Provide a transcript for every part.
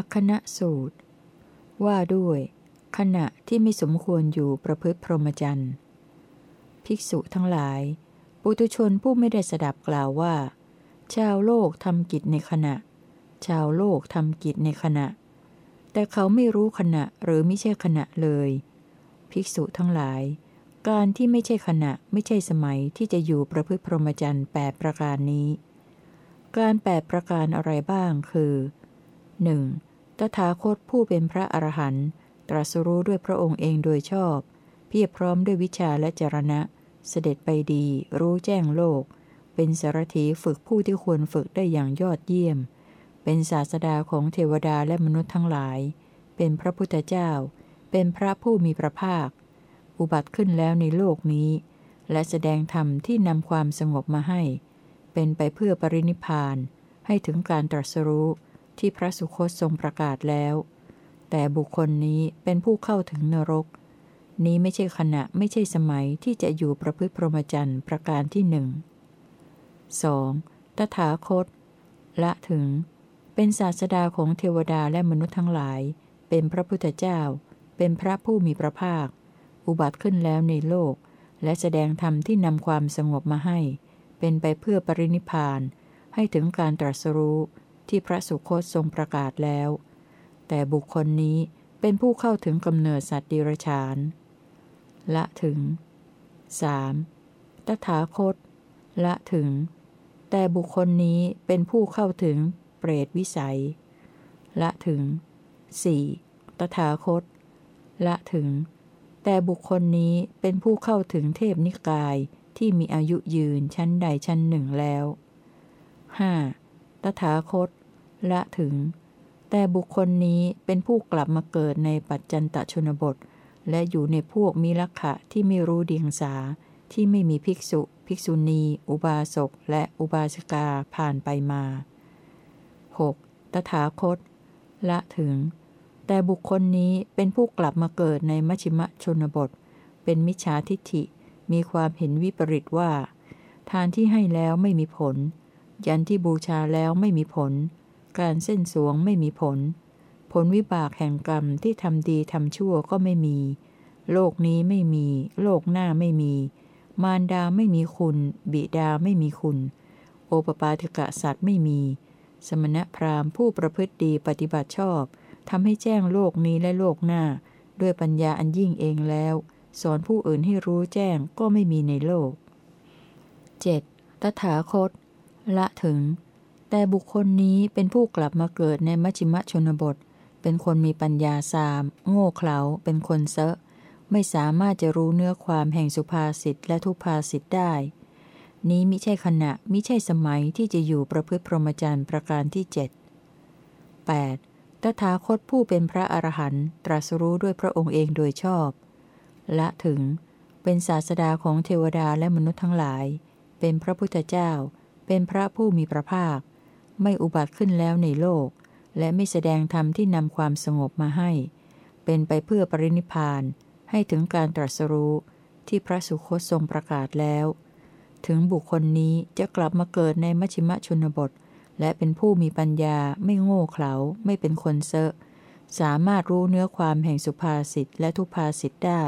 อัคณะสูตร ว่าด้วย ขณะที่ไม่สมควรอยู่ประพฤติพรหมจรรย์ ภิกษุทั้งหลาย ปุตุชนผู้ไม่ได้สดับกล่าวว่า ชาวโลกทำกิจในขณะ ชาวโลกทำกิจในขณะ แต่เขาไม่รู้ขณะหรือไม่ใช่ขณะเลย ภิกษุทั้งหลาย การที่ไม่ใช่ขณะไม่ใช่สมัยที่จะอยู่ประพฤติพรหมจรรย์แปดประการนี้ การแปดประการอะไรบ้างคือ 1. ตถาคตผู้เป็นพระอรหันต์ตรัสรู้ด้วยพระองค์เองโดยชอบ เพียบพร้อมด้วยวิชาและจรณะ เสด็จไปดี รู้แจ้งโลก เป็นสารถีฝึกผู้ที่ควรฝึกได้อย่างยอดเยี่ยม เป็นศาสดาของเทวดาและมนุษย์ทั้งหลาย เป็นพระพุทธเจ้า เป็นพระผู้มีพระภาค อุบัติขึ้นแล้วในโลกนี้ และแสดงธรรมที่นำความสงบมาให้ เป็นไปเพื่อปรินิพาน ให้ถึงการตรัสรู้ ที่พระสุคตทรงประกาศแล้ว แต่บุคคลนี้เป็นผู้เข้าถึงนรก นี้ไม่ใช่ขณะไม่ใช่สมัยที่จะอยู่ประพฤติพรหมจรรย์ประการที่หนึ่ง 2. ตถาคต ละถึง เป็นศาสดาของเทวดาและมนุษย์ทั้งหลาย เป็นพระพุทธเจ้า เป็นพระผู้มีพระภาค อุบัติขึ้นแล้วในโลก และแสดงธรรมที่นำความสงบมาให้ เป็นไปเพื่อปรินิพาน ให้ถึงการตรัสรู้ ที่พระสุคตทรงประกาศแล้ว แต่บุคคลนี้เป็นผู้เข้าถึงกำเนิดสัตว์ดิรชานละถึง 3. ตถาคต ละถึง แต่บุคคลนี้เป็นผู้เข้าถึงเปรตวิสัย ละถึง 4. ตถาคต ละถึง แต่บุคคลนี้เป็นผู้เข้าถึงเทพนิกายที่มีอายุยืนชั้นใดชั้นหนึ่งแล้ว 5. ตถาคต ละถึง แต่บุคคลนี้เป็นผู้กลับมาเกิดในปัจจันตชนบท และอยู่ในพวกมีลักขะที่ไม่รู้เดียงสา ที่ไม่มีภิกษุ ภิกษุณี อุบาสก และอุบาสิกาผ่านไปมา 6. ตถาคต ละถึง แต่บุคคลนี้เป็นผู้กลับมาเกิดในมัชิมชนบท เป็นมิจฉาทิฏฐิ มีความเห็นวิปริตว่า ทานที่ให้แล้วไม่มีผล ยันที่บูชาแล้วไม่มีผล การเส้นสวงไม่มีผล ผลวิบากแห่งกรรมที่ทำดีทำชั่วก็ไม่มี โลกนี้ไม่มี โลกหน้าไม่มี มารดาไม่มีคุณ บิดาไม่มีคุณ โอปปาติกะสัตว์ไม่มี สมณพราหมณ์ผู้ประพฤติดีปฏิบัติชอบทำให้แจ้งโลกนี้และโลกหน้า ด้วยปัญญาอันยิ่งเองแล้ว สอนผู้อื่นให้รู้แจ้งก็ไม่มีในโลก 7. ตถาคต ละถึง แต่บุคคลนี้เป็นผู้กลับมาเกิดในมัชิมชนบท เป็นคนมีปัญญาสาม โง่เขลา เป็นคนเซะไม่สามารถจะรู้เนื้อความแห่งสุภาษิตและทุพาษิตได้ นี้มิใช่ขณะมิใช่สมัยที่จะอยู่ประพฤติพรหมจรรย์ประการที่เจ็ด 8. ตถาคตผู้เป็นพระอรหันต์ตรัสรู้ด้วยพระองค์เองโดยชอบ ละถึง เป็นศาสดาของเทวดาและมนุษย์ทั้งหลาย เป็นพระพุทธเจ้า เป็นพระผู้มีพระภาค ไม่อุบัติขึ้นแล้วในโลก และไม่แสดงธรรมที่นำความสงบมาให้ เป็นไปเพื่อปรินิพาน ให้ถึงการตรัสรู้ที่พระสุคตทรงประกาศแล้ว ถึงบุคคลนี้จะกลับมาเกิดในมัชิมะชนบท และเป็นผู้มีปัญญาไม่โง่เขลาไม่เป็นคนเซอะสามารถรู้เนื้อความแห่งสุภาษิตและทุพาษิตได้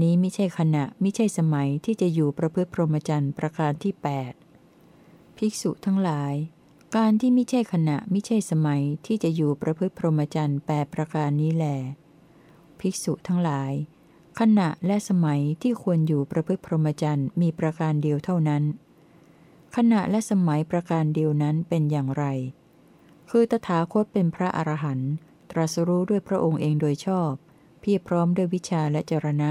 นี้ไม่ใช่ขณะไม่ใช่สมัยที่จะอยู่ประพฤติพรหมจรรย์ประการที่ 8 ภิกษุทั้งหลาย การที่ไม่ใช่ขณะไม่ใช่สมัยที่จะอยู่ประพฤติพรหมจรรย์แปประการนี้แหลภิกษุทั้งหลาย ขณะและสมัยที่ควรอยู่ประพฤติพรหมจรรย์มีประการเดียวเท่านั้น ขณะและสมัยประการเดียวนั้นเป็นอย่างไร คือตถาคตเป็นพระอรหันต์ตรัสรู้ด้วยพระองค์เองโดยชอบ เพียรพร้อมด้วยวิชาและจรณะ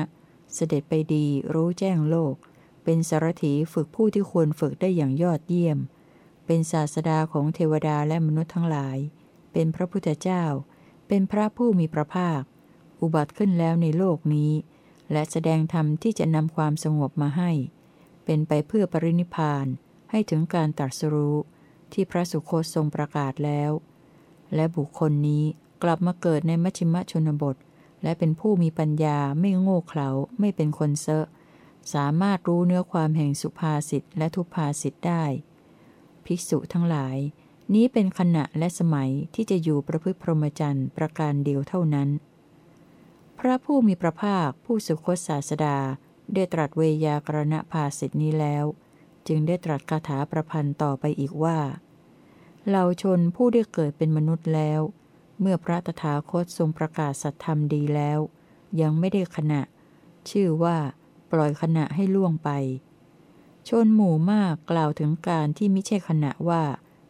เสด็จไปดีรู้แจ้งโลก เป็นสารถีฝึกผู้ที่ควรฝึกได้อย่างยอดเยี่ยม เป็นศาสดาของเทวดาและมนุษย์ทั้งหลาย เป็นพระพุทธเจ้า เป็นพระผู้มีพระภาค อุบัติขึ้นแล้วในโลกนี้ และแสดงธรรมที่จะนำความสงบมาให้ เป็นไปเพื่อปรินิพานให้ถึงการตรัสรู้ที่พระสุคตทรงประกาศแล้ว และบุคคลนี้กลับมาเกิดในมัชิมชนบท และเป็นผู้มีปัญญาไม่โง่เขลาไม่เป็นคนเซอะสามารถรู้เนื้อความแห่งสุภาษิตและทุพาษิตได้ ภิกษุทั้งหลาย นี้เป็นขณะและสมัยที่จะอยู่ประพฤติพรหมจรรย์ประการเดียวเท่านั้น พระผู้มีพระภาคผู้สุคตศาสดาได้ตรัสเวยากรณภาสิทธินี้แล้ว จึงได้ตรัสคาถาประพันธ์ต่อไปอีกว่าเราชนผู้ได้เกิดเป็นมนุษย์แล้ว เมื่อพระตถาคตทรงประกาศสัตธรรมดีแล้ว ยังไม่ได้ขณะ ชื่อว่า ปล่อยขณะให้ล่วงไป ชนหมู่มากกล่าวถึงการที่ไม่ใช่ขณะว่า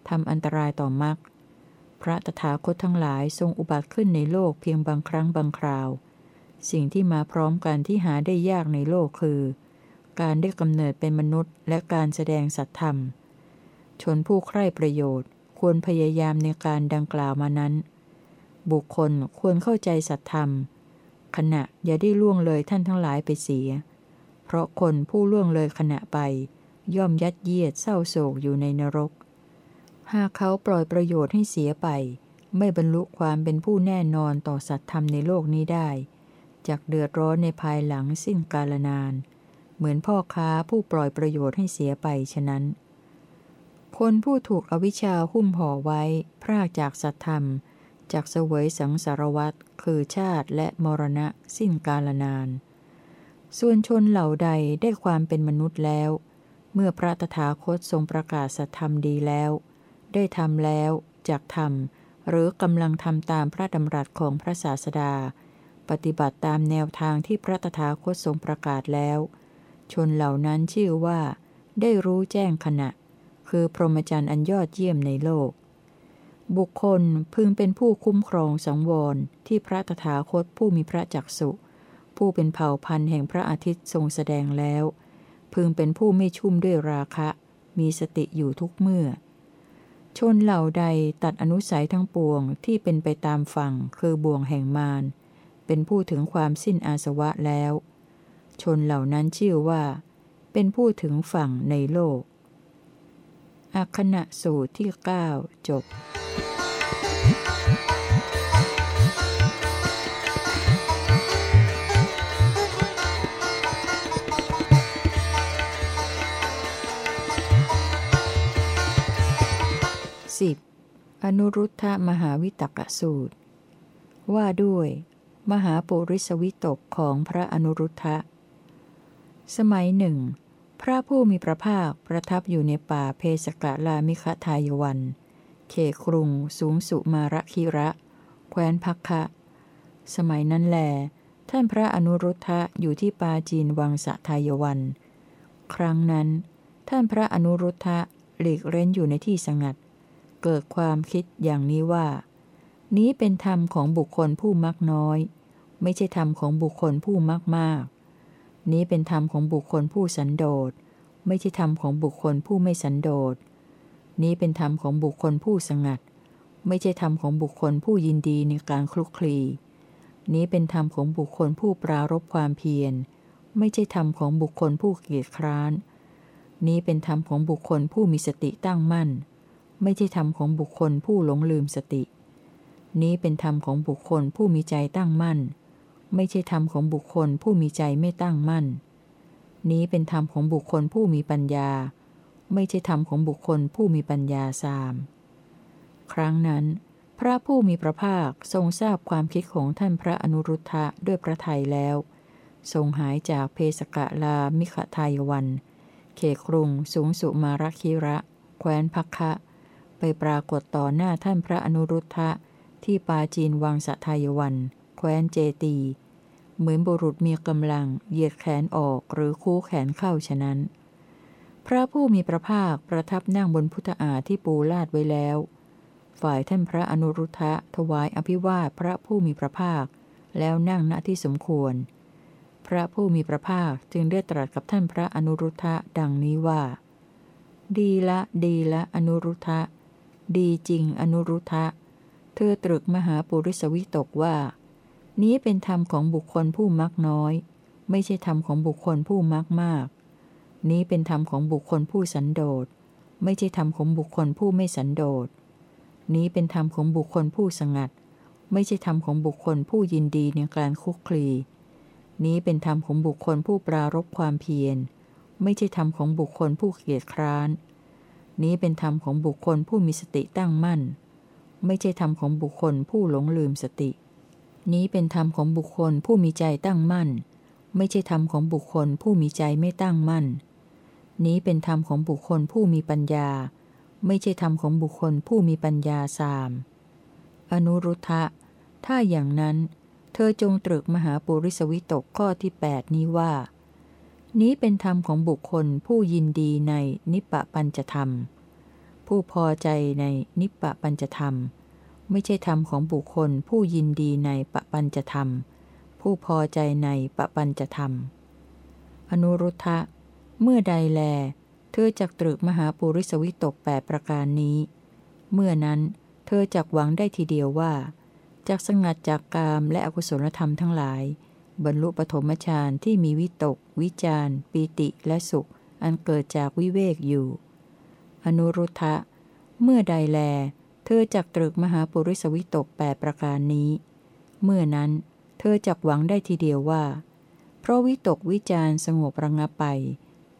ทำอันตรายต่อมรรคพระตถาคตทั้งหลายทรงอุบัติขึ้นในโลกเพียงบางครั้งบางคราว สิ่งที่มาพร้อมกันที่หาได้ยากในโลกคือ การได้กำเนิดเป็นมนุษย์ และการแสดงสัตธรรม ชนผู้ใคร่ประโยชน์ ควรพยายามในการดังกล่าวมานั้น บุคคลควรเข้าใจสัตธรรม ขณะอย่าได้ล่วงเลยท่านทั้งหลายไปเสีย เพราะคนผู้ล่วงเลยขณะไป ย่อมยัดเยียดเศร้าโศกอยู่ในนรก หากเขาปล่อยประโยชน์ให้เสียไป ไม่บรรลุความเป็นผู้แน่นอนต่อสัตธรรมในโลกนี้ได้จากเดือดร้อนในภายหลังสิ้นกาลนาน เหมือนพ่อค้าผู้ปล่อยประโยชน์ให้เสียไปฉะนั้น คนผู้ถูกอวิชชาหุ้มห่อไว้ พรากจากสัตธรรมจากเสวยสังสารวัตคือชาติและมรณะสิ้นกาลนาน ส่วนชนเหล่าใดได้ความเป็นมนุษย์แล้ว เมื่อพระตถาคตทรงประกาศสัธรรมดีแล้ว ได้ทำแล้วจากทำหรือกำลังทำตามพระดำรัสของพระศาสดา ปฏิบัติตามแนวทางที่พระตถาคตทรงประกาศแล้ว ชนเหล่านั้นชื่อว่า ได้รู้แจ้งขณะ คือพรหมจรรย์อันยอดเยี่ยมในโลก บุคคลพึงเป็นผู้คุ้มครองสังวรที่พระตถาคตผู้มีพระจักสุ ผู้เป็นเผ่าพันธุ์แห่งพระอาทิตย์ทรงแสดงแล้ว พึงเป็นผู้ไม่ชุ่มด้วยราคะ มีสติอยู่ทุกเมื่อ ชนเหล่าใดตัดอนุสัยทั้งปวงที่เป็นไปตามฝั่งคือบ่วงแห่งมารเป็นผู้ถึงความสิ้นอาสวะแล้ว ชนเหล่านั้นชื่อว่า เป็นผู้ถึงฝั่งในโลก อัคณะสูตรที่ 9 จบ สิบอนุรุทธมหาวิตกสูตร ว่าด้วย มหาปุริสวิตกของพระอนุรุทธะ สมัยหนึ่ง พระผู้มีพระภาคประทับอยู่ในป่าเพสกะลามิคทายวัน เขครุง สูงสุมาระคิระ แคว้นพักคะสมัยนั้นแล ท่านพระอนุรุทธะอยู่ที่ปาจีนวังสะทายวัน ครั้งนั้น ท่านพระอนุรุทธะหลีกเร้นอยู่ในที่สงัด เกิดความคิดอย่างนี้ว่า นี้เป็นธรรมของบุคคลผู้มักน้อย ไม่ใช่ธรรมของบุคคลผู้มากมากนี้เป็นธรรมของบุคคลผู้สันโดษ ไม่ใช่ธรรมของบุคคลผู้ไม่สันโดษ นี้เป็นธรรมของบุคคลผู้สงัด ไม่ใช่ธรรมของบุคคลผู้ยินดีในการคลุกคลี นี้เป็นธรรมของบุคคลผู้ปรารบความเพียร ไม่ใช่ธรรมของบุคคลผู้เกียจคร้าน นี้เป็นธรรมของบุคคลผู้มีสติตั้งมั่น ไม่ใช่ธรรมของบุคคลผู้หลงลืมสติ นี้เป็นธรรมของบุคคลผู้มีใจตั้งมั่น ไม่ใช่ธรรมของบุคคลผู้มีใจไม่ตั้งมั่น นี้เป็นธรรมของบุคคลผู้มีปัญญา ไม่ใช่ธรรมของบุคคลผู้มีปัญญาสาม ครั้งนั้น พระผู้มีพระภาคทรงทราบความคิดของท่านพระอนุรุทธะด้วยพระทัยแล้ว ทรงหายจากเพสกะลามิขทายวัน เขครุงสูงสุมารคิระ แคว้นพักคะ ไปปรากฏต่อหน้าท่านพระอนุรุทธะ ที่ปาจีนวังสะทายวัน แคว้นเจตี เหมือนบุรุษมีกำลัง เหยียดแขนออกหรือคู่แขนเข้าฉะนั้น พระผู้มีพระภาคประทับนั่งบนพุทธาที่ปูลาดไว้แล้ว ฝ่ายท่านพระอนุรุทธะถวายอภิวาทพระผู้มีพระภาค แล้วนั่งณที่สมควร พระผู้มีพระภาคจึงได้ตรัสกับท่านพระอนุรุทธะดังนี้ว่า ดีละ ดีละ อนุรุทธะ ดีจริงอนุรุทธะ เธอตรึกมหาปุริสวิตกว่า นี้เป็นธรรมของบุคคลผู้มักน้อย ไม่ใช่ธรรมของบุคคลผู้มักมาก นี้เป็นธรรมของบุคคลผู้สันโดษ ไม่ใช่ธรรมของบุคคลผู้ไม่สันโดษ นี้เป็นธรรมของบุคคลผู้สงัด ไม่ใช่ธรรมของบุคคลผู้ยินดีในการคุกคลี นี้เป็นธรรมของบุคคลผู้ปรารบความเพียร ไม่ใช่ธรรมของบุคคลผู้เกียจคร้าน นี้เป็นธรรมของบุคคลผู้มีสติตั้งมั่น ไม่ใช่ธรรมของบุคคลผู้หลงลืมสติ นี้เป็นธรรมของบุคคลผู้มีใจตั้งมั่น ไม่ใช่ธรรมของบุคคลผู้มีใจไม่ตั้งมั่น นี้เป็นธรรมของบุคคลผู้มีปัญญา ไม่ใช่ธรรมของบุคคลผู้มีปัญญาสาม อนุรุทธะ ถ้าอย่างนั้น เธอจงตรึกมหาปุริสวิตกข้อที่ 8 นี้ว่า นี้เป็นธรรมของบุคคลผู้ยินดีในนิปปปัญจธรรม ผู้พอใจในนิปปปัญจธรรม ไม่ใช่ธรรมของบุคคลผู้ยินดีในปปัญจธรรม ผู้พอใจในปปัญจธรรม อนุรุทธะ เมื่อใดแล เธอจักตรึกมหาปุริสวิตกแปดประการนี้ เมื่อนั้นเธอจักหวังได้ทีเดียวว่าจากสงัดจากกามและอกุศลธรรมทั้งหลาย บรรลุปฐมฌานที่มีวิตก วิจารปีติและสุข อันเกิดจากวิเวกอยู่ อนุรุทธะ เมื่อใดแล เธอจักตรึกมหาปุริสวิตกแปดประการนี้ เมื่อนั้นเธอจักหวังได้ทีเดียวว่า เพราะวิตกวิจารสงบระงับไป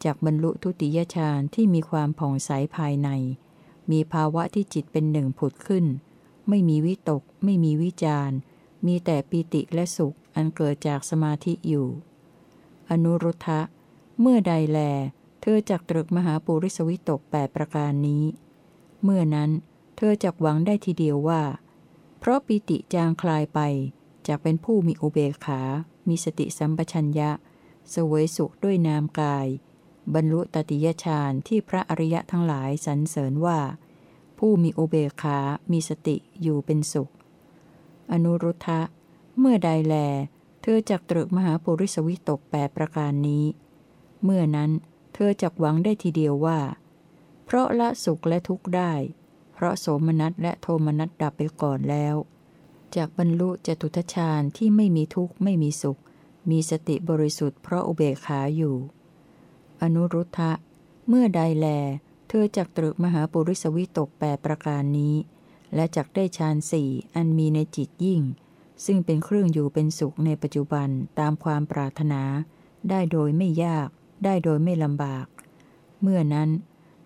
จากบรรลุทุติยฌานที่มีความผ่องใสภายใน มีภาวะที่จิตเป็นหนึ่งผุดขึ้น ไม่มีวิตก ไม่มีวิจาร มีแต่ปีติและสุขอันเกิดจากสมาธิอยู่ อนุรุทธะ เมื่อใดแล เธอจักตรึกมหาปุริสวิตกแปประการนี้ เมื่อนั้นเธอจักหวังได้ทีเดียวว่า เพราะปีติจางคลายไปจากเป็นผู้มีอุเบกขา มีสติสัมปชัญญะสวยสุขด้วยนามกาย บรรลุตติยฌานที่พระอริยะทั้งหลายสรรเสริญว่า ผู้มีอุเบกขา มีสติอยู่เป็นสุข อนุรุทธะ เมื่อใดแล เธอจักตรึกมหาปุริสวิตกแปประการนี้ เมื่อนั้นเธอจักหวังได้ทีเดียวว่า เพราะละสุขและทุกข์ได้ เพราะโสมนัสและโทมนัสดับไปก่อนแล้วจากบรรลุจตุทชาญที่ไม่มีทุกข์ไม่มีสุข มีสติบริสุทธิ์เพราะอุเบกขาอยู่ อนุรุทธะ เมื่อใดแล เธอจักตรึกมหาปุริสวิตกแปประการนี้ และจักได้ฌานสี่อันมีในจิตยิ่ง ซึ่งเป็นเครื่องอยู่เป็นสุขในปัจจุบันตามความปรารถนา ได้โดยไม่ยาก ได้โดยไม่ลำบาก เมื่อนั้น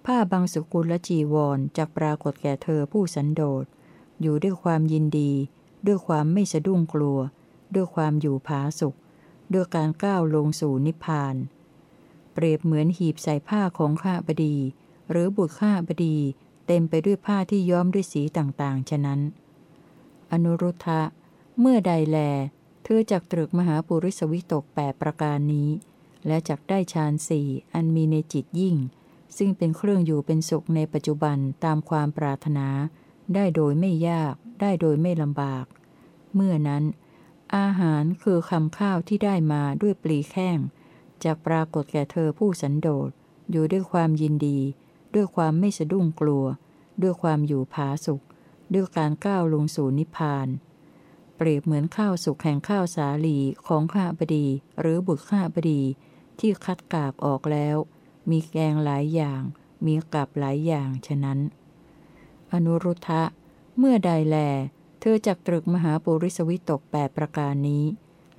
ผ้าบางสุกุลและจีวรจักปรากฏแก่เธอผู้สันโดษ อยู่ด้วยความยินดี ด้วยความไม่สะดุ้งกลัว ด้วยความอยู่ผาสุข ด้วยการก้าวลงสู่นิพพาน เปรียบเหมือนหีบใส่ผ้าของข้าบดี หรือบุตรข้าบดี เต็มไปด้วยผ้าที่ย้อมด้วยสีต่างๆ ฉะนั้น อนุรุทธะ เมื่อใดแล เธอจักตรึกมหาปุริสวิตกแปประการนี้ และจักได้ฌานสี่อันมีในจิตยิ่ง ซึ่งเป็นเครื่องอยู่เป็นสุขในปัจจุบันตามความปรารถนา ได้โดยไม่ยาก ได้โดยไม่ลำบาก เมื่อนั้น อาหารคือคำข้าวที่ได้มาด้วยปลีแข้งจากปรากฏแก่เธอผู้สันโดษอยู่ด้วยความยินดี ด้วยความไม่สะดุ้งกลัว ด้วยความอยู่ผาสุข ด้วยการก้าวลงสู่นิพพาน เปรียบเหมือนข้าวสุกแห่งข้าวสาลีของข้าบดี หรือบุตรข้าบดี ที่คัดกากออกแล้ว มีแกงหลายอย่าง มีกับหลายอย่างฉะนั้น อนุรุทธะ เมื่อใดแล เธอจักตรึกมหาปุริสวิตกแปประการนี้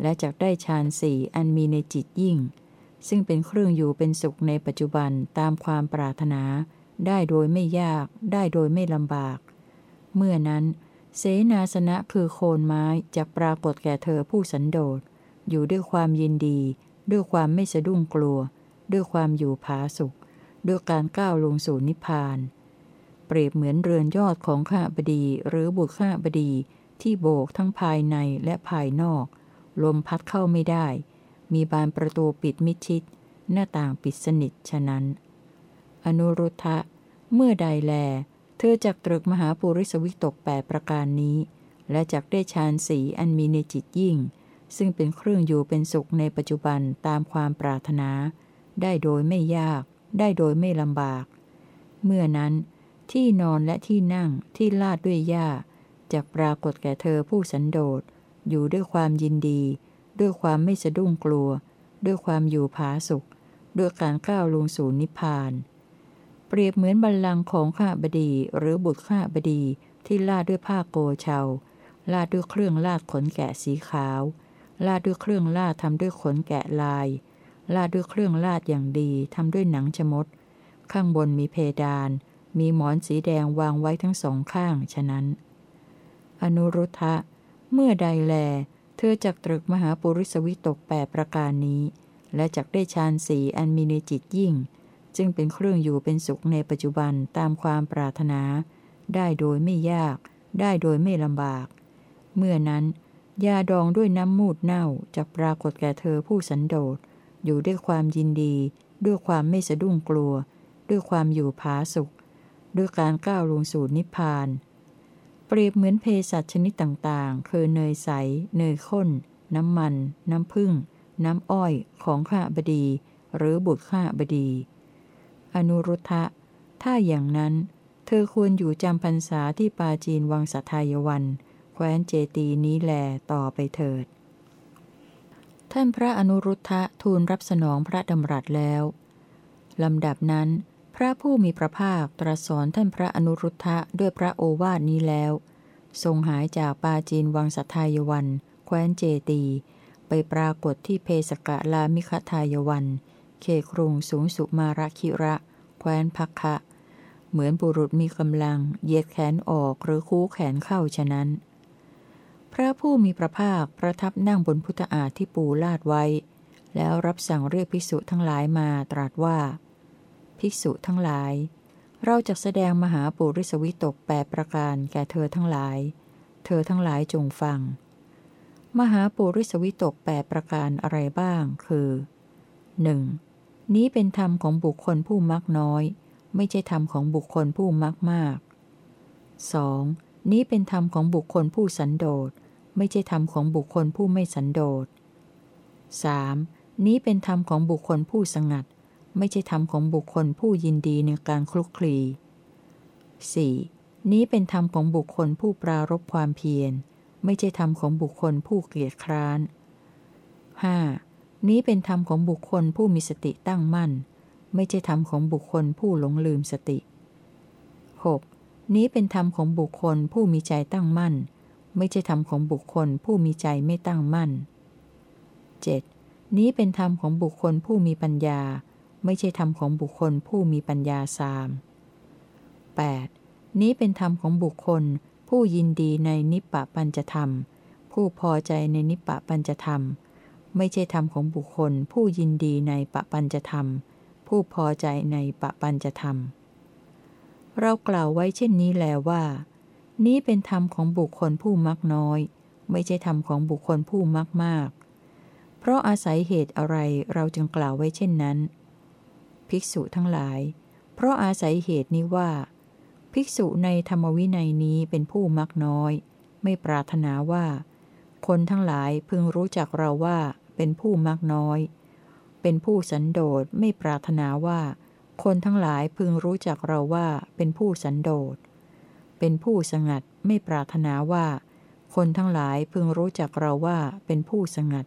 และจักได้ฌานสี่อันมีในจิตยิ่ง ซึ่งเป็นเครื่องอยู่เป็นสุขในปัจจุบันตามความปรารถนา ได้โดยไม่ยาก ได้โดยไม่ลำบาก เมื่อนั้น เสนาสนะคือโคนไม้จะปรากฏแก่เธอผู้สันโดษ อยู่ด้วยความยินดี ด้วยความไม่สะดุ้งกลัว ด้วยความอยู่ผาสุข ด้วยการก้าวลงสู่นิพพาน เปรียบเหมือนเรือนยอดของข้าบดีหรือบุตรข้าบดีที่โบกทั้งภายในและภายนอก ลมพัดเข้าไม่ได้ มีบานประตูปิดมิชิด หน้าต่างปิดสนิทฉะนั้น อนุรุทธะ เมื่อใดแล เธอจักตรึกมหาปุริสวิตกแปประการนี้ และจักได้ฌานสีอันมีในจิตยิ่ง ซึ่งเป็นเครื่องอยู่เป็นสุขในปัจจุบันตามความปรารถนา ได้โดยไม่ยาก ได้โดยไม่ลำบาก เมื่อนั้น ที่นอนและที่นั่งที่ลาดด้วยหญ้าจะปรากฏแก่เธอผู้สันโดษอยู่ด้วยความยินดี ด้วยความไม่สะดุ้งกลัว ด้วยความอยู่ผาสุข ด้วยการก้าวลงสู่นิพพาน เปรียบเหมือนบัลลังก์ของข้าบดีหรือบุตรข้าบดีที่ลาดด้วยผ้าโกเชาลาดด้วยเครื่องลาดขนแกะสีขาว ลาดด้วยเครื่องลาดทำด้วยขนแกะลาย ลาดด้วยเครื่องลาดอย่างดีทำด้วยหนังชมด ข้างบนมีเพดาน มีหมอนสีแดงวางไว้ทั้งสองข้าง ฉะนั้น อนุรุทธะ เมื่อใดแล เธอจักตรึกมหาปุริสวิตกแปประการนี้ และจักได้ฌานสีอันมีในจิตยิ่งจึงเป็นเครื่องอยู่เป็นสุขในปัจจุบันตามความปรารถนา ได้โดยไม่ยาก ได้โดยไม่ลำบาก เมื่อนั้น ยาดองด้วยน้ำมูดเน่าจะปรากฏแก่เธอผู้สันโดษ อยู่ด้วยความยินดี ด้วยความไม่สะดุ้งกลัว ด้วยความอยู่ผาสุข ด้วยการก้าวลงสู่นิพพาน เปรียบเหมือนเภสัชชนิดต่างๆ คือเนยใส เนยข้น น้ำมัน น้ำผึ้ง น้ำอ้อยของข้าบดี หรือบุตรข้าบดี อนุรุทธะ ถ้าอย่างนั้น เธอควรอยู่จำพรรษาที่ปาจีนวังสัทายวัน แคว้นเจตีนี้แลต่อไปเถิด ท่านพระอนุรุทธะทูลรับสนองพระดำรัสแล้วลำดับนั้น พระผู้มีพระภาคตรัสสอนท่านพระอนุรุทธะด้วยพระโอวาทนี้แล้ว ทรงหายจากปาจีนวังสัทายวัน แคว้นเจตี ไปปรากฏที่เพสกะลามิคทายวัน เขครุงสูงสุมาระคิระ แคว้นพักคะเหมือนบุรุษมีกำลังเหยียดแขนออกหรือคู้แขนเข้าฉะนั้น พระผู้มีพระภาคประทับนั่งบนพุทธอาที่ปูลาดไว้ แล้วรับสั่งเรียกภิกษุทั้งหลายมาตรัสว่า ภิกษุทั้งหลาย เราจะแสดงมหาปุริสวิตกแปประการแก่เธอทั้งหลาย เธอทั้งหลายจงฟัง มหาปุริสวิตกแปประการอะไรบ้าง คือ 1. นี้เป็นธรรมของบุคคลผู้มักน้อย ไม่ใช่ธรรมของบุคคลผู้มักมาก 2. นี้เป็นธรรมของบุคคลผู้สันโดษ ไม่ใช่ธรรมของบุคคลผู้ไม่สันโดษ 3. นี้เป็นธรรมของบุคคลผู้สงัด ไม่ใช่ธรรมของบุคคลผู้ยินดีในการคลุกคลี 4. นี้เป็นธรรมของบุคคลผู้ปรารบความเพียร ไม่ใช่ธรรมของบุคคลผู้เกลียดคร้าน 5. นี้เป็นธรรมของบุคคลผู้มีสติตั้งมั่น ไม่ใช่ธรรมของบุคคลผู้หลงลืมสติ 6. นี้เป็นธรรมของบุคคลผู้มีใจตั้งมั่น ไม่ใช่ธรรมของบุคคลผู้มีใจไม่ตั้งมั่น 7. นี้เป็นธรรมของบุคคลผู้มีปัญญา ไม่ใช่ธรรมของบุคคลผู้มีปัญญาสาม 8. นี้เป็นธรรมของบุคคล ผู้ยินดีในนิปปะปัญจธรรม ผู้พอใจในนิปปะปัญจธรรม ไม่ใช่ธรรมของบุคคล ผู้ยินดีในปะปัญจธรรม ผู้พอใจในปะปัญจธรรม เรากล่าวไว้เช่นนี้แล้วว่า นี้เป็นธรรมของบุคคลผู้มักน้อย ไม่ใช่ธรรมของบุคคลผู้มักมาก เพราะอาศัยเหตุอะไรเราจึงกล่าวไว้เช่นนั้น ภิกษุทั้งหลาย เพราะอาศัยเหตุนี้ว่า ภิกษุในธรรมวินัยนี้เป็นผู้มักน้อย ไม่ปรารถนาว่า คนทั้งหลายพึงรู้จักเราว่าเป็นผู้มักน้อย เป็นผู้สันโดษไม่ปรารถนาว่า คนทั้งหลายพึงรู้จักเราว่าเป็นผู้สันโดษ เป็นผู้สงัดไม่ปรารถนาว่า คนทั้งหลายพึงรู้จักเราว่าเป็นผู้สงัด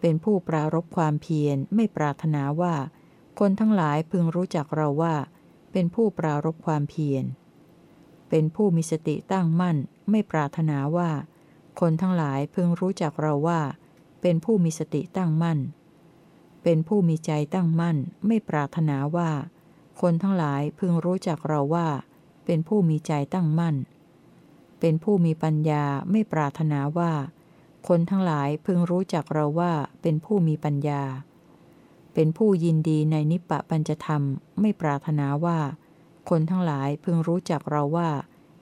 เป็นผู้ปรารบความเพียรไม่ปรารถนาว่า คนทั้งหลายพึงรู้จักเราว่า เป็นผู้ปรารบความเพียร เป็นผู้มีสติตั้งมั่น ไม่ปรารถนาว่า คนทั้งหลายพึงรู้จักเราว่า เป็นผู้มีสติตั้งมั่น เป็นผู้มีใจตั้งมั่น ไม่ปรารถนาว่า คนทั้งหลายพึงรู้จักเราว่า เป็นผู้มีใจตั้งมั่น เป็นผู้มีปัญญาไม่ปรารถนาว่า คนทั้งหลายพึงรู้จักเราว่าเป็นผู้มีปัญญา เป็นผู้ยินดีในนิปปะปัญจธรรมไม่ปรารถนาว่า คนทั้งหลายพึงรู้จักเราว่า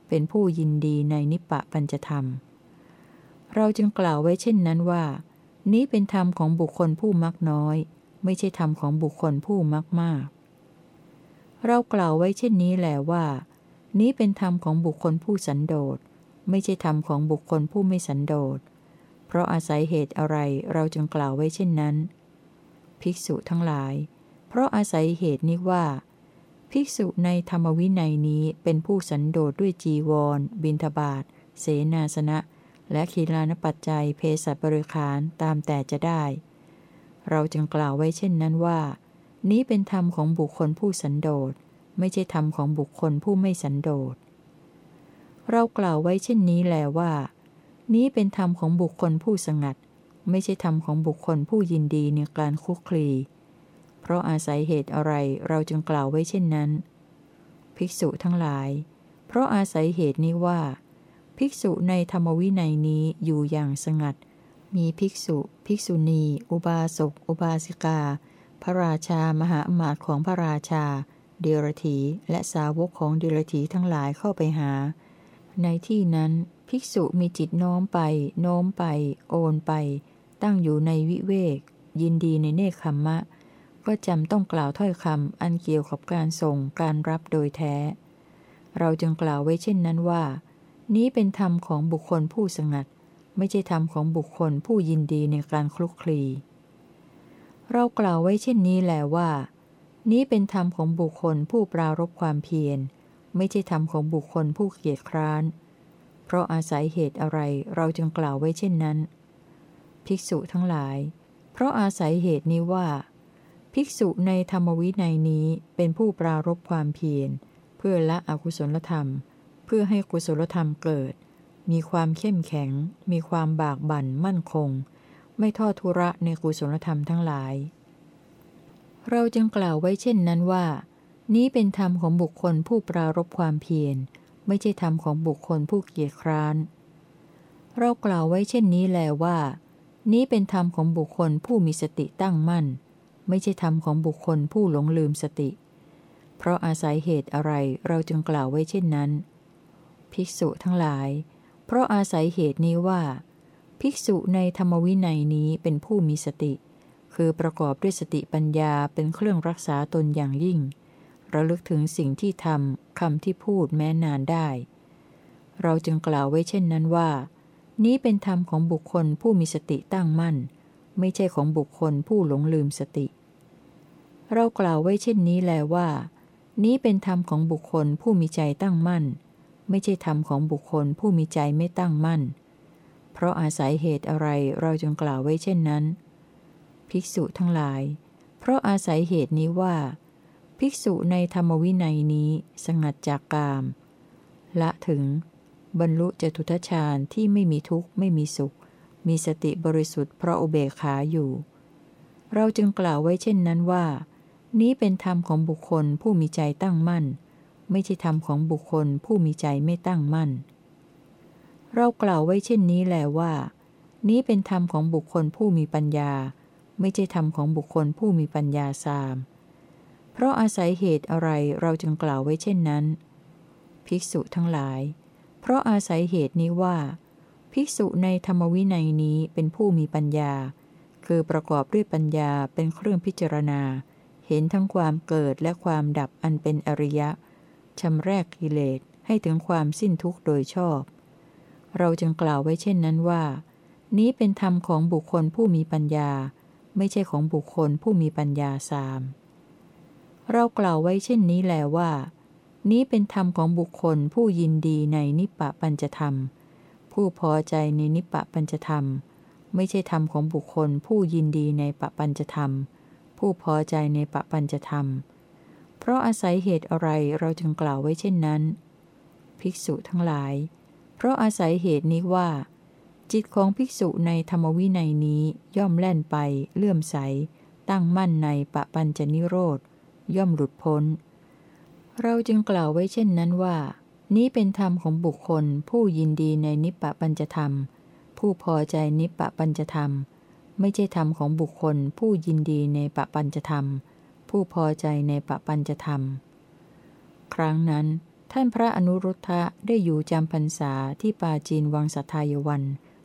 เป็นผู้ยินดีในนิปปะปัญจธรรม เราจึงกล่าวไว้เช่นนั้นว่า นี้เป็นธรรมของบุคคลผู้มักน้อย ไม่ใช่ธรรมของบุคคลผู้มักมาก เรากล่าวไว้เช่นนี้แหละว่า นี้เป็นธรรมของบุคคลผู้สันโดษไม่ใช่ธรรมของบุคคลผู้ไม่สันโดษเพราะอาศัยเหตุอะไรเราจึงกล่าวไว้เช่นนั้น ภิกษุทั้งหลาย เพราะอาศัยเหตุนี้ว่า ภิกษุในธรรมวินัยนี้เป็นผู้สันโดษด้วยจีวร บินทบาทเสนาสนะ และคีลานปัจจัยเพศบริขารตามแต่จะได้ เราจึงกล่าวไว้เช่นนั้นว่า นี้เป็นธรรมของบุคคลผู้สันโดษ ไม่ใช่ธรรมของบุคคลผู้ไม่สันโดษ เรากล่าวไว้เช่นนี้แลว่า นี้เป็นธรรมของบุคคลผู้สงัด ไม่ใช่ธรรมของบุคคลผู้ยินดีในการคุกคลี เพราะอาศัยเหตุอะไรเราจึงกล่าวไว้เช่นนั้น ภิกษุทั้งหลาย เพราะอาศัยเหตุนี้ว่า ภิกษุในธรรมวินัยนี้อยู่อย่างสงัด มีภิกษุ ภิกษุณี อุบาสก อุบาสิกา พระราชามหาอมาตย์ของพระราชา เดรถีและสาวกของเดรถีทั้งหลายเข้าไปหา ในที่นั้นภิกษุมีจิตน้อมไป โน้มไป โอนไป ตั้งอยู่ในวิเวก ยินดีในเนคขมมะ ก็จำต้องกล่าวถ้อยคำอันเกี่ยวกับการส่งการรับโดยแท้ เราจึงกล่าวไว้เช่นนั้นว่า นี้เป็นธรรมของบุคคลผู้สงัด ไม่ใช่ธรรมของบุคคลผู้ยินดีในการคลุกคลี เรากล่าวไว้เช่นนี้แหละว่า นี้เป็นธรรมของบุคคลผู้ปรารบความเพียร ไม่ใช่ธรรมของบุคคลผู้เกียจคร้าน เพราะอาศัยเหตุอะไรเราจึงกล่าวไว้เช่นนั้น ภิกษุทั้งหลาย เพราะอาศัยเหตุนี้ว่า ภิกษุในธรรมวินัยนี้เป็นผู้ปรารบความเพียร เพื่อละอกุศลธรรม เพื่อให้กุศลธรรมเกิด มีความเข้มแข็ง มีความบากบั่นมั่นคง ไม่ทอดทุระในกุศลธรรมทั้งหลาย เราจึงกล่าวไว้เช่นนั้นว่า นี้เป็นธรรมของบุคคลผู้ปรารบความเพียร ไม่ใช่ธรรมของบุคคลผู้เกียจคร้านเรากล่าวไว้เช่นนี้แลว่า นี้เป็นธรรมของบุคคลผู้มีสติตั้งมั่น ไม่ใช่ธรรมของบุคคลผู้หลงลืมสติ เพราะอาศัยเหตุอะไรเราจึงกล่าวไว้เช่นนั้น ภิกษุทั้งหลาย เพราะอาศัยเหตุนี้ว่า ภิกษุในธรรมวินัยนี้เป็นผู้มีสติ คือประกอบด้วยสติปัญญาเป็นเครื่องรักษาตนอย่างยิ่ง ระลึกถึงสิ่งที่ทำคำที่พูดแม้นานได้ เราจึงกล่าวไว้เช่นนั้นว่า นี้เป็นธรรมของบุคคลผู้มีสติตั้งมั่น ไม่ใช่ของบุคคลผู้หลงลืมสติ เรากล่าวไว้เช่นนี้แล้วว่า นี้เป็นธรรมของบุคคลผู้มีใจตั้งมั่น ไม่ใช่ธรรมของบุคคลผู้มีใจไม่ตั้งมั่น เพราะอาศัยเหตุอะไรเราจึงกล่าวไว้เช่นนั้น ภิกษุทั้งหลาย เพราะอาศัยเหตุนี้ว่า ภิกษุในธรรมวินัยนี้สงัดจากกาม ละถึง บรรลุจตุทชาญที่ไม่มีทุกข์ไม่มีสุข มีสติบริสุทธิ์เพราะอุเบกขาอยู่ เราจึงกล่าวไว้เช่นนั้นว่า นี้เป็นธรรมของบุคคลผู้มีใจตั้งมั่น ไม่ใช่ธรรมของบุคคลผู้มีใจไม่ตั้งมั่น เรากล่าวไว้เช่นนี้แหละว่า นี้เป็นธรรมของบุคคลผู้มีปัญญา ไม่ใช่ธรรมของบุคคลผู้มีปัญญาสาม เพราะอาศัยเหตุอะไรเราจึงกล่าวไว้เช่นนั้น ภิกษุทั้งหลาย เพราะอาศัยเหตุนี้ว่า ภิกษุในธรรมวินัยนี้เป็นผู้มีปัญญา คือประกอบด้วยปัญญาเป็นเครื่องพิจารณา เห็นทั้งความเกิดและความดับอันเป็นอริยะชำแรกกิเลสให้ถึงความสิ้นทุกข์โดยชอบ เราจึงกล่าวไว้เช่นนั้นว่า นี้เป็นธรรมของบุคคลผู้มีปัญญา ไม่ใช่ของบุคคลผู้มีปัญญาสาม เรากล่าวไว้เช่นนี้แลว่า นี้เป็นธรรมของบุคคลผู้ยินดีในนิปปปัญจธรรม ผู้พอใจในนิปปปัญจธรรม ไม่ใช่ธรรมของบุคคลผู้ยินดีในปปัญจธรรม ผู้พอใจในปปัญจธรรม เพราะอาศัยเหตุอะไรเราจึงกล่าวไว้เช่นนั้น ภิกษุทั้งหลาย เพราะอาศัยเหตุนี้ว่า จิตของภิกษุในธรรมวินัยนี้ย่อมแล่นไป เลื่อมใส ตั้งมั่นในปปัญจนิโรธย่อมหลุดพ้น เราจึงกล่าวไว้เช่นนั้นว่า นี้เป็นธรรมของบุคคล ผู้ยินดีในนิปปะปัญจธรรม ผู้พอใจนิปปะปัญจธรรม ไม่ใช่ธรรมของบุคคล ผู้ยินดีในปะปัญจธรรม ผู้พอใจในปะปัญจธรรม ครั้งนั้น ท่านพระอนุรุทธะได้อยู่จำพรรษาที่ปาจีนวังสัทายวัน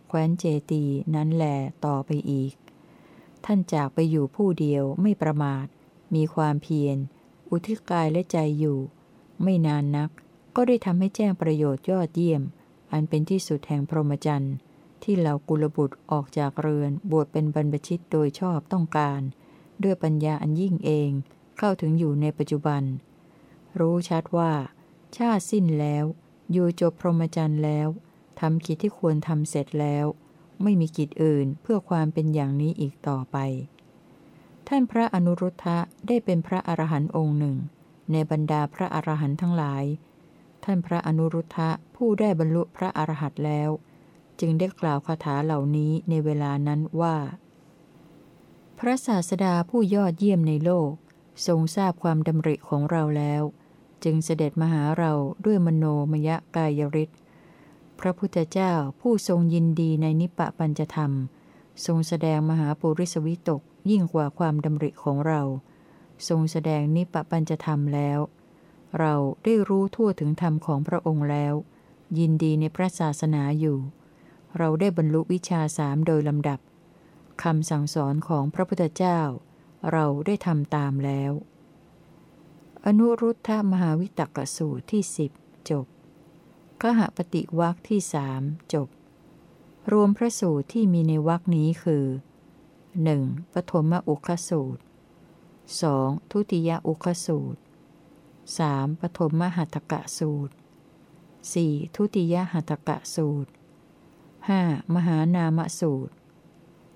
แคว้นเจตีนั้นแหลต่อไปอีก ท่านจากไปอยู่ผู้เดียวไม่ประมาท มีความเพียร อุทิศกายและใจอยู่ ไม่นานนัก ก็ได้ทำให้แจ้งประโยชน์ยอดเยี่ยม อันเป็นที่สุดแห่งพรหมจรรย์ที่เหล่ากุลบุตรออกจากเรือน บวชเป็นบรรพชิตโดยชอบต้องการ ด้วยปัญญาอันยิ่งเองเข้าถึงอยู่ในปัจจุบัน รู้ชัดว่า ชาติสิ้นแล้ว อยู่จบพรหมจรรย์แล้วทำกิจที่ควรทำเสร็จแล้ว ไม่มีกิจอื่นเพื่อความเป็นอย่างนี้อีกต่อไป ท่านพระอนุรุทธะได้เป็นพระอรหันต์องค์หนึ่ง ในบรรดาพระอรหันต์ทั้งหลาย ท่านพระอนุรุทธะผู้ได้บรรลุพระอรหันต์แล้ว จึงได้กล่าวคาถาเหล่านี้ในเวลานั้นว่า พระศาสดาผู้ยอดเยี่ยมในโลก ทรงทราบความดำริของเราแล้ว จึงเสด็จมาหาเราด้วยมโนมยกายฤทธิ์พระพุทธเจ้าผู้ทรงยินดีในนิปปปัญจธรรม ทรงแสดงมหาปุริสวิตก ยิ่งกว่าความดำริของเรา ทรงแสดงนิปปปัญจธรรมแล้ว เราได้รู้ทั่วถึงธรรมของพระองค์แล้ว ยินดีในพระศาสนาอยู่ เราได้บรรลุวิชาสามโดยลำดับคำสั่งสอนของพระพุทธเจ้า เราได้ทำตามแล้ว อนุรุทธมหาวิตกสูตรที่สิบจบขหปฏิวักที่สามจบ รวมพระสูตรที่มีในวักนี้คือ 1. ปฐมอุคสูตร 2. ทุติยอุคสูตร 3. ปฐมหัตถกะสูตร 4. ทุติยหัตถกะสูตร 5. มหานามสูตร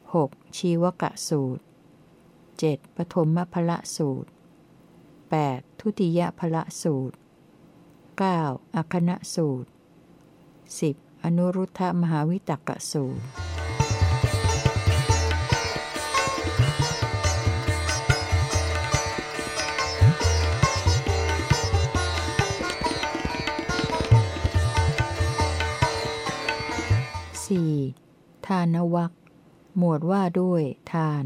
6. ชีวกะสูตร 7. ปฐมพละสูตร 8. ทุติยพละสูตร 9. อัคณะสูตร 10. อนุรุทธมหาวิตกสูตร 4. ทานวักหมวดว่าด้วยทาน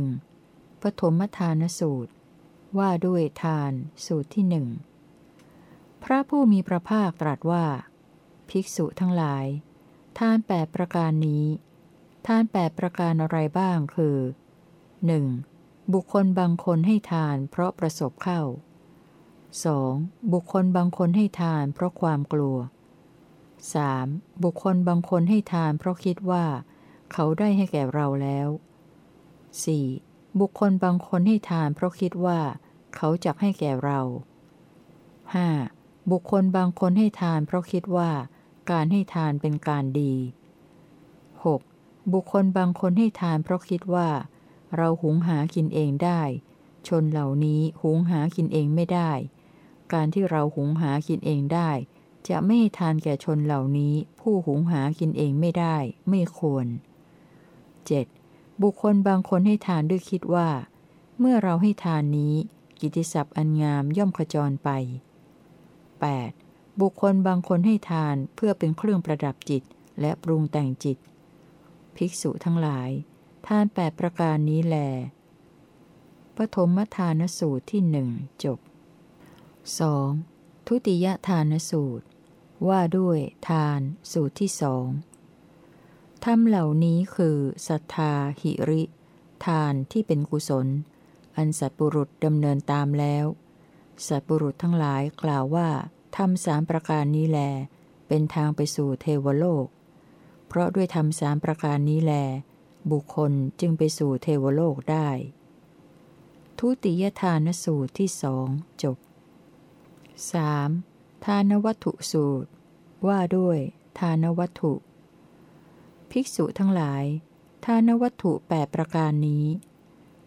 1. ปฐมทานสูตร ว่าด้วยทานสูตรที่หนึ่งพระผู้มีพระภาคตรัสว่า ภิกษุทั้งหลาย ทานแปดประการนี้ ทานแปดประการอะไรบ้างคือ 1. บุคคลบางคนให้ทานเพราะประสบเข้า 2. บุคคลบางคนให้ทานเพราะความกลัว 3. บุคคลบางคนให้ทานเพราะคิดว่า เขาได้ให้แก่เราแล้ว 4. บุคคลบางคนให้ทานเพราะคิดว่า เขาจะให้แก่เรา 5. บุคคลบางคนให้ทานเพราะคิดว่า การให้ทานเป็นการดี 6. บุคคลบางคนให้ทานเพราะคิดว่า เราหุงหากินเองได้ ชนเหล่านี้หุงหากินเองไม่ได้ การที่เราหุงหากินเองได้ จะไม่ทานแก่ชนเหล่านี้ ผู้หุงหากินเองไม่ได้ ไม่ควร 7. บุคคลบางคนให้ทานด้วยคิดว่า เมื่อเราให้ทานนี้ กิติศัพท์อันงามย่อมขจรไป 8. บุคคลบางคนให้ทานเพื่อเป็นเครื่องประดับจิตและปรุงแต่งจิต ภิกษุทั้งหลาย ทานแปดประการนี้แลปฐมทานสูตรที่หนึ่งจบ 2. ทุติยทานสูตร ว่าด้วยทานสูตรที่สองธรรมเหล่านี้คือศรัทธาหิริ ทานที่เป็นกุศล อันสัตบุรุษดำเนินตามแล้ว สัตบุรุษทั้งหลายกล่าวว่าทำสามประการนี้แล เป็นทางไปสู่เทวโลก เพราะด้วยทำสามประการนี้แล บุคคลจึงไปสู่เทวโลกได้ ทุติยทานสูตรที่สองจบ 3. ทานวัตถุสูตร ว่าด้วยทานวัตถุ ภิกษุทั้งหลาย ทานวัตถุแปดประการนี้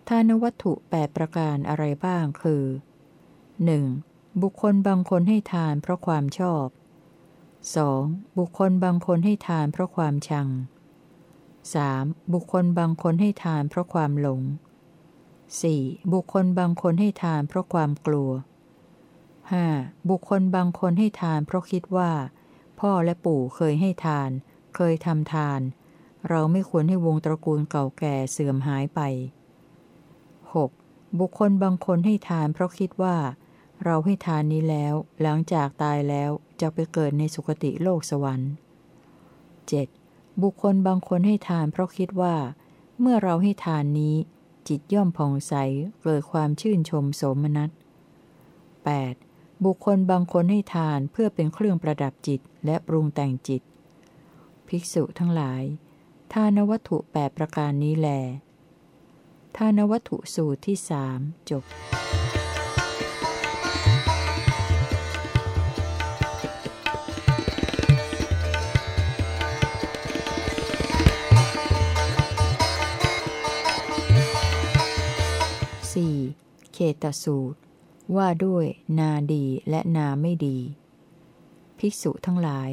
ทานวัตถุแปดประการอะไรบ้างคือ 1. บุคคลบางคนให้ทานเพราะความชอบ 2. บุคคลบางคนให้ทานเพราะความชัง 3. บุคคลบางคนให้ทานเพราะความหลง 4. บุคคลบางคนให้ทานเพราะความกลัว 5. บุคคลบางคนให้ทานเพราะคิดว่า พ่อและปู่เคยให้ทาน เคยทำทาน เราไม่ควรให้วงตระกูลเก่าแก่เสื่อมหายไป 6. บุคคลบางคนให้ทานเพราะคิดว่า เราให้ทานนี้แล้ว หลังจากตายแล้วจะไปเกิดในสุคติโลกสวรรค์ 7. บุคคลบางคนให้ทานเพราะคิดว่า เมื่อเราให้ทานนี้ จิตย่อมผ่องใสเกิดความชื่นชมโสมนัส 8. บุคคลบางคนให้ทานเพื่อเป็นเครื่องประดับจิตและปรุงแต่งจิต ภิกษุทั้งหลาย ทานวัตถุแปดประการนี้แล ทานวัตถุสูตรที่สามจบสี่เขตสูตร ว่าด้วยนาดีและนาไม่ดี ภิกษุทั้งหลาย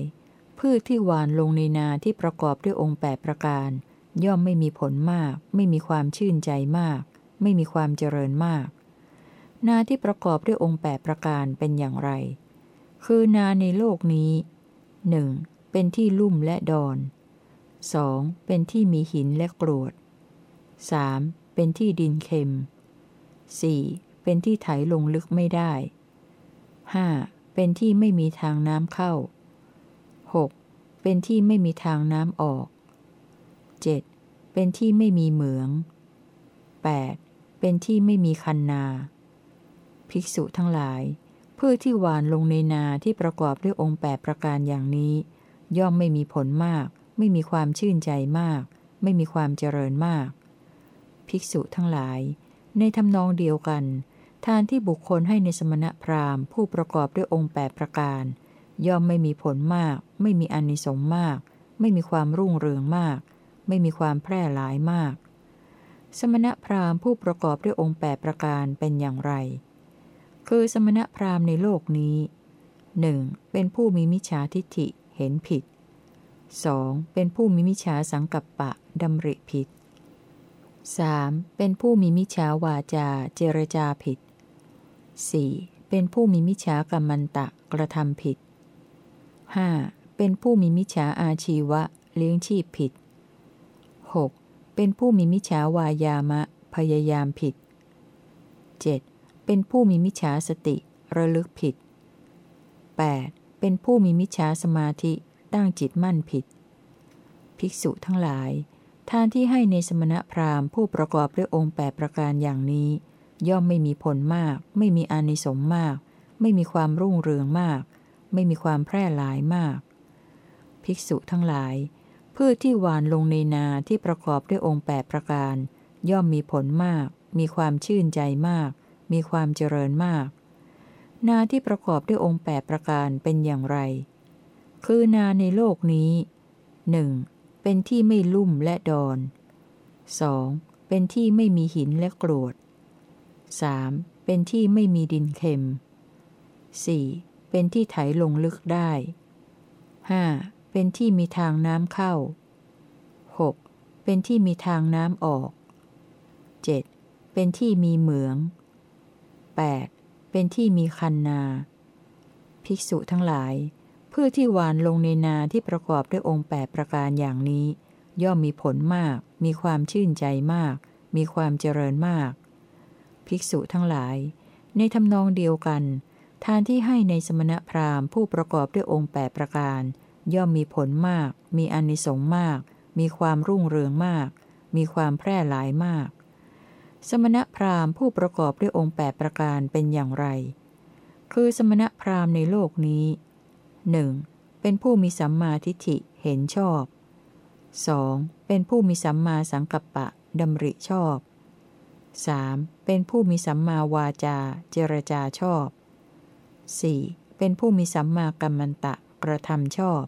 พืชที่หวานลงในนาที่ประกอบด้วยองค์แปดประการ ย่อมไม่มีผลมาก ไม่มีความชื่นใจมาก ไม่มีความเจริญมาก นาที่ประกอบด้วยองค์แปดประการเป็นอย่างไร คือนาในโลกนี้หนึ่งเป็นที่ลุ่มและดอน 2. เป็นที่มีหินและกรวด 3. เป็นที่ดินเค็ม 4. เป็นที่ไถลงลึกไม่ได้ 5. เป็นที่ไม่มีทางน้ำเข้า 6. เป็นที่ไม่มีทางน้ำออก 7. เป็นที่ไม่มีเหมือง 8. เป็นที่ไม่มีคันนา ภิกษุทั้งหลาย พืชที่หวานลงในนาที่ประกอบด้วยองค์แปดประการอย่างนี้ ย่อมไม่มีผลมาก ไม่มีความชื่นใจมาก ไม่มีความเจริญมาก ภิกษุทั้งหลาย ในทำนองเดียวกัน ทานที่บุคคลให้ในสมณพราหมณ์ ผู้ประกอบด้วยองค์แปดประการ ย่อมไม่มีผลมาก ไม่มีอนิสงส์มาก ไม่มีความรุ่งเรืองมาก ไม่มีความแพร่หลายมาก สมณพราหมณ์ผู้ประกอบด้วยองค์แปดประการเป็นอย่างไร คือสมณพราหมณ์ในโลกนี้หนึ่งเป็นผู้มีมิจฉาทิฏฐิเห็นผิด 2. เป็นผู้มีมิจฉาสังกัปปะดำริผิด 3. เป็นผู้มีมิจฉาวาจาเจรจาผิด 4. เป็นผู้มีมิจฉากรรมันตะกระทำผิด 5. เป็นผู้มีมิจฉาอาชีวะ เลี้ยงชีพผิด 6. เป็นผู้มีมิจฉาวายามะ พยายามผิด 7. เป็นผู้มีมิจฉาสติ ระลึกผิด 8. เป็นผู้มีมิจฉาสมาธิตั้งจิตมั่นผิด ภิกษุทั้งหลาย ทานที่ให้ในสมณพราหมณ์ผู้ประกอบด้วยองค์แปประการอย่างนี้ ย่อมไม่มีผลมาก ไม่มีอานิสงส์มาก ไม่มีความรุ่งเรืองมาก ไม่มีความแพร่หลายมาก ภิกษุทั้งหลาย พืชที่หวานลงในนาที่ประกอบด้วยองค์แปประการ ย่อมมีผลมาก มีความชื่นใจมาก มีความเจริญมาก นาที่ประกอบด้วยองค์แปประการเป็นอย่างไร คือนาในโลกนี้หนึ่งเป็นที่ไม่ลุ่มและดอน 2. เป็นที่ไม่มีหินและกรวด 3. เป็นที่ไม่มีดินเค็ม 4. เป็นที่ไถลงลึกได้ 5. เป็นที่มีทางน้ำเข้า 6. เป็นที่มีทางน้ำออก 7. เป็นที่มีเหมือง 8. เป็นที่มีคันนา ภิกษุทั้งหลายเพื่อที่หวานลงในนาที่ประกอบด้วยองค์แปประการอย่างนี้ ย่อมมีผลมาก มีความชื่นใจมาก มีความเจริญมาก ภิกษุทั้งหลาย ในทำนองเดียวกัน ทานที่ให้ในสมณพราหมณ์ผู้ประกอบด้วยองค์แปประการ ย่อมมีผลมาก มีอนิสงส์มาก มีความรุ่งเรืองมาก มีความแพร่หลายมาก สมณพราหมณ์ผู้ประกอบด้วยองค์แปประการเป็นอย่างไร คือสมณพราหมณ์ในโลกนี้หนึ่งเป็นผู้มีสัมมาทิฏฐิเห็นชอบ 2. เป็นผู้มีสัมมาสังกัปปะดำริชอบ 3. เป็นผู้มีสัมมาวาจา เจรจาชอบ 4. เป็นผู้มีสัมมากัมมันตะกระทำชอบ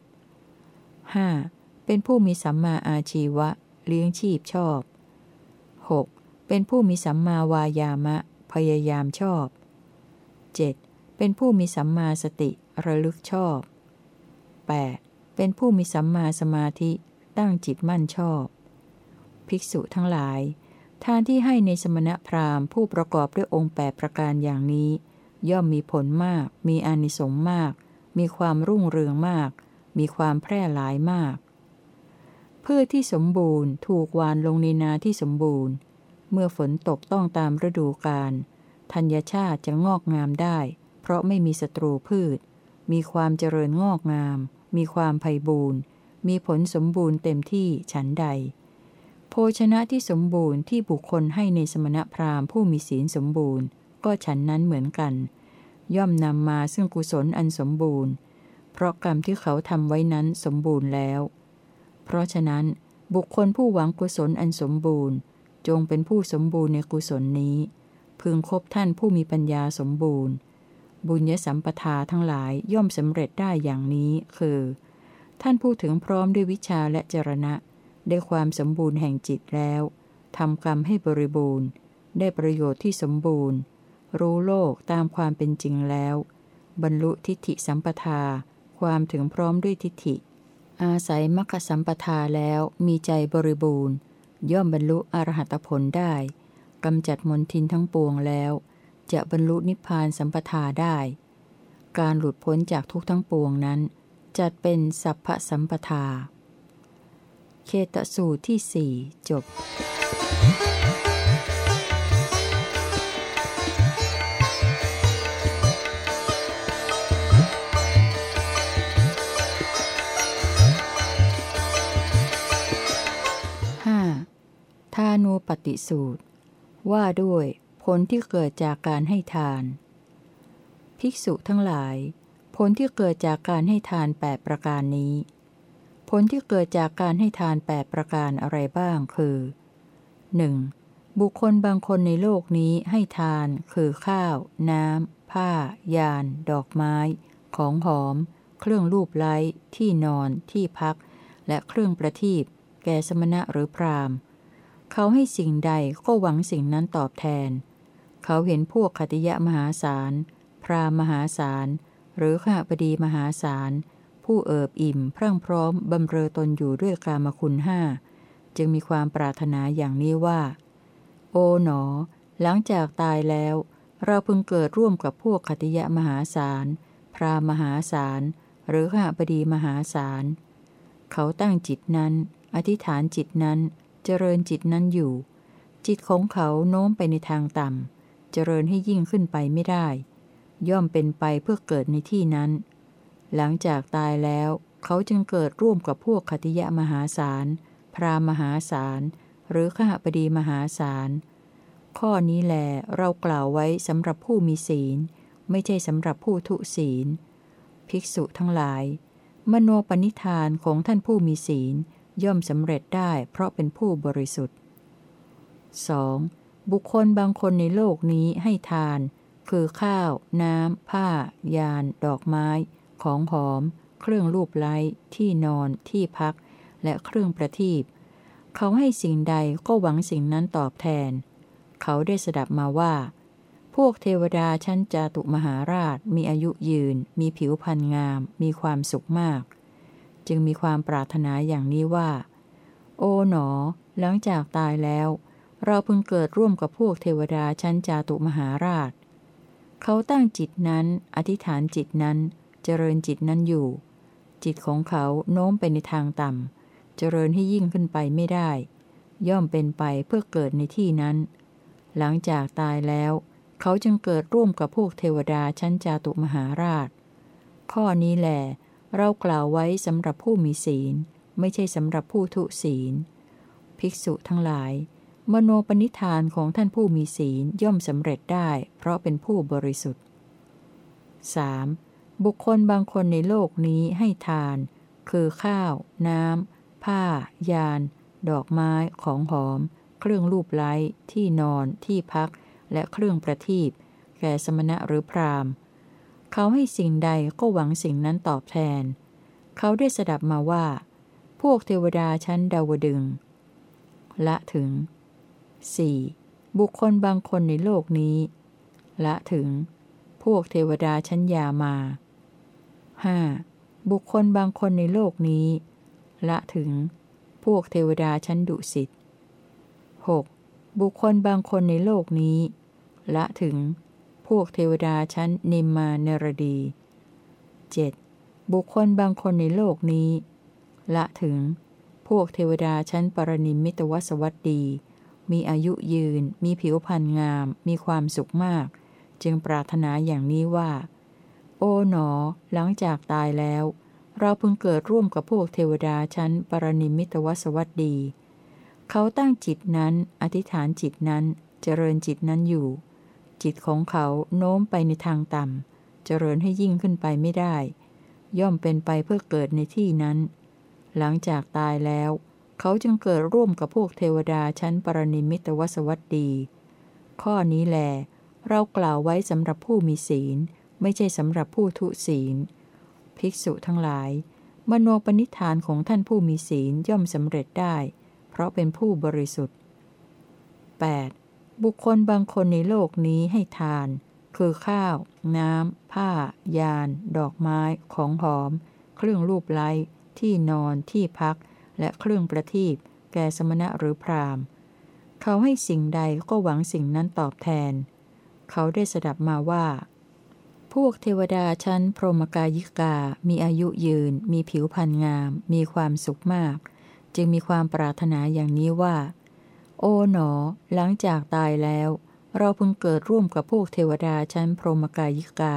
5. เป็นผู้มีสัมมาอาชีวะ เลี้ยงชีพชอบ 6. เป็นผู้มีสัมมาวายามะ พยายามชอบ 7. เป็นผู้มีสัมมาสติระลึกชอบ 8. เป็นผู้มีสัมมาสมาธิตั้งจิตมั่นชอบ ภิกษุทั้งหลาย ทานที่ให้ในสมณพราหมณ์ผู้ประกอบด้วยองค์แปประการอย่างนี้ ย่อมมีผลมาก มีอานิสงส์มาก มีความรุ่งเรืองมาก มีความแพร่หลายมากเพื่อที่สมบูรณ์ ถูกวานลงในนาที่สมบูรณ์ เมื่อฝนตกต้องตามฤดูกาลธัญชาติจะงอกงามได้ เพราะไม่มีศัตรูพืช มีความเจริญงอกงาม มีความไพ่บูรณ์มีผลสมบูรณ์เต็มที่ฉันใด โภชนะที่สมบูรณ์ที่บุคคลให้ในสมณพราหมณ์ผู้มีศีลสมบูรณ์ ก็ฉันนั้นเหมือนกัน ย่อมนำมาซึ่งกุศลอันสมบูรณ์ เพราะกรรมที่เขาทำไว้นั้นสมบูรณ์แล้ว เพราะฉะนั้น บุคคลผู้หวังกุศลอันสมบูรณ์ จงเป็นผู้สมบูรณ์ในกุศลนี้ พึงคบท่านผู้มีปัญญาสมบูรณ์ บุญยสัมปทาทั้งหลายย่อมสำเร็จได้อย่างนี้คือ ท่านผู้ถึงพร้อมด้วยวิชาและจรณะ ได้ความสมบูรณ์แห่งจิตแล้วทำกรรมให้บริบูรณ์ ได้ประโยชน์ที่สมบูรณ์ รู้โลกตามความเป็นจริงแล้ว บรรลุทิฏฐิสัมปทา ความถึงพร้อมด้วยทิฏฐิ อาศัยมรรคสัมปทาแล้วมีใจบริบูรณ์ ย่อมบรรลุอรหัตผลได้กำจัดมนทินทั้งปวงแล้ว จะบรรลุนิพพานสัมปทาได้ การหลุดพ้นจากทุกทั้งปวงนั้น จัดเป็นสัพพสัมปทา เคตสูตรที่สี่จบ 5. ทานุปติสูตร ว่าด้วยผลที่เกิดจากการให้ทาน ภิกษุทั้งหลาย ผลที่เกิดจากการให้ทานแปประการนี้ ผลที่เกิดจากการให้ทานแปประการอะไรบ้างคือ 1. บุคคลบางคนในโลกนี้ให้ทาน คือข้าว น้ำ ผ้า ยาน ดอกไม้ ของหอม เครื่องรูปไล้ ที่นอน ที่พัก และเครื่องประทีปแก่สมณะหรือพราหมณ์ เขาให้สิ่งใดก็หวังสิ่งนั้นตอบแทน เขาเห็นพวกคติยะมหาศาล พราหมมหาศาล หรือข้าพดีมหาศาล ผู้เอิบอิ่ม พรั่งพร้อมบำเรอตนอยู่ด้วยกามคุณห้าจึงมีความปรารถนาอย่างนี้ว่า โอ๋หนอ หลังจากตายแล้ว เราพึงเกิดร่วมกับพวกคติยะมหาศาล พรามณ์มหาศาล หรือข้าพดีมหาศาล เขาตั้งจิตนั้น อธิษฐานจิตนั้น เจริญจิตนั้นอยู่ จิตของเขาโน้มไปในทางต่ำ เจริญให้ยิ่งขึ้นไปไม่ได้ ย่อมเป็นไปเพื่อเกิดในที่นั้น หลังจากตายแล้ว เขาจึงเกิดร่วมกับพวกคติยะมหาศาล พรามหาศาล หรือขหบดีมหาศาล ข้อนี้แหลเรากล่าวไว้สำหรับผู้มีศีล ไม่ใช่สำหรับผู้ทุศีล ภิกษุทั้งหลาย มโนปณิธานของท่านผู้มีศีลย่อมสำเร็จได้เพราะเป็นผู้บริสุทธิ์ 2. บุคคลบางคนในโลกนี้ให้ทาน คือข้าว น้ำ ผ้า ยาน ดอกไม้ ของหอม เครื่องรูปไล้ ที่นอน ที่พัก และเครื่องประทีปเขาให้สิ่งใดก็หวังสิ่งนั้นตอบแทน เขาได้สดับมาว่า พวกเทวดาชั้นจาตุมหาราช มีอายุยืน มีผิวพรรณงาม มีความสุขมาก จึงมีความปรารถนาอย่างนี้ว่า โอ๋หนอ หลังจากตายแล้ว เราพึงเกิดร่วมกับพวกเทวดาชั้นจาตุมหาราช เขาตั้งจิตนั้น อธิษฐานจิตนั้น เจริญจิตนั้นอยู่ จิตของเขาโน้มไปในทางต่ำ เจริญให้ยิ่งขึ้นไปไม่ได้ ย่อมเป็นไปเพื่อเกิดในที่นั้น หลังจากตายแล้ว เขาจึงเกิดร่วมกับพวกเทวดาชั้นจาตุมหาราช ข้อนี้แหละเรากล่าวไว้สำหรับผู้มีศีล ไม่ใช่สำหรับผู้ทุศีล ภิกษุทั้งหลาย มโนปณิธานของท่านผู้มีศีลย่อมสำเร็จได้ เพราะเป็นผู้บริสุทธิ์ 3. บุคคลบางคนในโลกนี้ให้ทาน คือข้าว น้ำ ผ้า ยาน ดอกไม้ ของหอม เครื่องรูปไล้ ที่นอน ที่พัก และเครื่องประทีปแก่สมณะหรือพราหมณ์ เขาให้สิ่งใดก็หวังสิ่งนั้นตอบแทน เขาได้สดับมาว่า พวกเทวดาชั้นดาวดึง ละถึง 4. บุคคลบางคนในโลกนี้ ละถึง พวกเทวดาชั้นยามา 5. บุคคลบางคนในโลกนี้ ละถึง พวกเทวดาชั้นดุสิต 6. บุคคลบางคนในโลกนี้ ละถึง พวกเทวดาชั้นนิมมานรดี 7. บุคคลบางคนในโลกนี้ ละถึง พวกเทวดาชั้นปรนิมิตวสวัสดี มีอายุยืน มีผิวพรรณงาม มีความสุขมาก จึงปรารถนาอย่างนี้ว่า โอ๋หนอ หลังจากตายแล้ว เราพึงเกิดร่วมกับพวกเทวดาชั้นปรนิมิตวสวัสดี เขาตั้งจิตนั้น อธิษฐานจิตนั้น เจริญจิตนั้นอยู่ จิตของเขาโน้มไปในทางต่ำ เจริญให้ยิ่งขึ้นไปไม่ได้ ย่อมเป็นไปเพื่อเกิดในที่นั้น หลังจากตายแล้ว เขาจึงเกิดร่วมกับพวกเทวดาชั้นปรนิมิตวสวัสดี ข้อนี้แหลเรากล่าวไว้สำหรับผู้มีศีล ไม่ใช่สำหรับผู้ทุศีล ภิกษุทั้งหลาย มโนปณิธานของท่านผู้มีศีลย่อมสำเร็จได้ เพราะเป็นผู้บริสุทธิ์ 8. บุคคลบางคนในโลกนี้ให้ทาน คือข้าว น้ำ ผ้า ยาน ดอกไม้ ของหอม เครื่องรูปไล้ ที่นอน ที่พัก และเครื่องประทีปแก่สมณะหรือพราหมณ์ เขาให้สิ่งใดก็หวังสิ่งนั้นตอบแทน เขาได้สดับมาว่า พวกเทวดาชั้นพรหมกายิกา มีอายุยืน มีผิวพรรณงาม มีความสุขมาก จึงมีความปรารถนาอย่างนี้ว่า โอ๋หนอ หลังจากตายแล้ว เราพึงเกิดร่วมกับพวกเทวดาชั้นพรหมกายิกา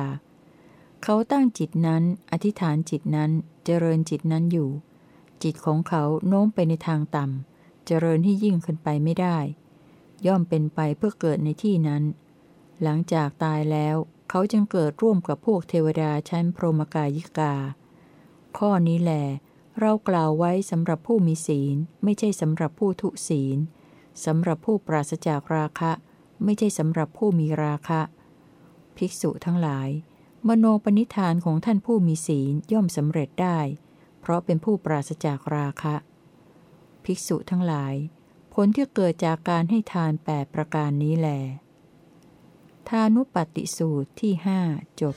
เขาตั้งจิตนั้น อธิษฐานจิตนั้น เจริญจิตนั้นอยู่ จิตของเขาโน้มไปในทางต่ำ เจริญให้ยิ่งขึ้นไปไม่ได้ ย่อมเป็นไปเพื่อเกิดในที่นั้น หลังจากตายแล้ว เขาจึงเกิดร่วมกับพวกเทวดาชั้นพรหมกายิกา ข้อนี้แหลเรากล่าวไว้สำหรับผู้มีศีล ไม่ใช่สำหรับผู้ทุศีลสำหรับผู้ปราศจากราคะ ไม่ใช่สำหรับผู้มีราคะ ภิกษุทั้งหลาย มโนปณิธานของท่านผู้มีศีลย่อมสำเร็จได้ เพราะเป็นผู้ปราศจากราคะ ภิกษุทั้งหลาย ผลที่เกิดจากการให้ทานแปดประการนี้แหล ทานุปติสูตรที่หจบ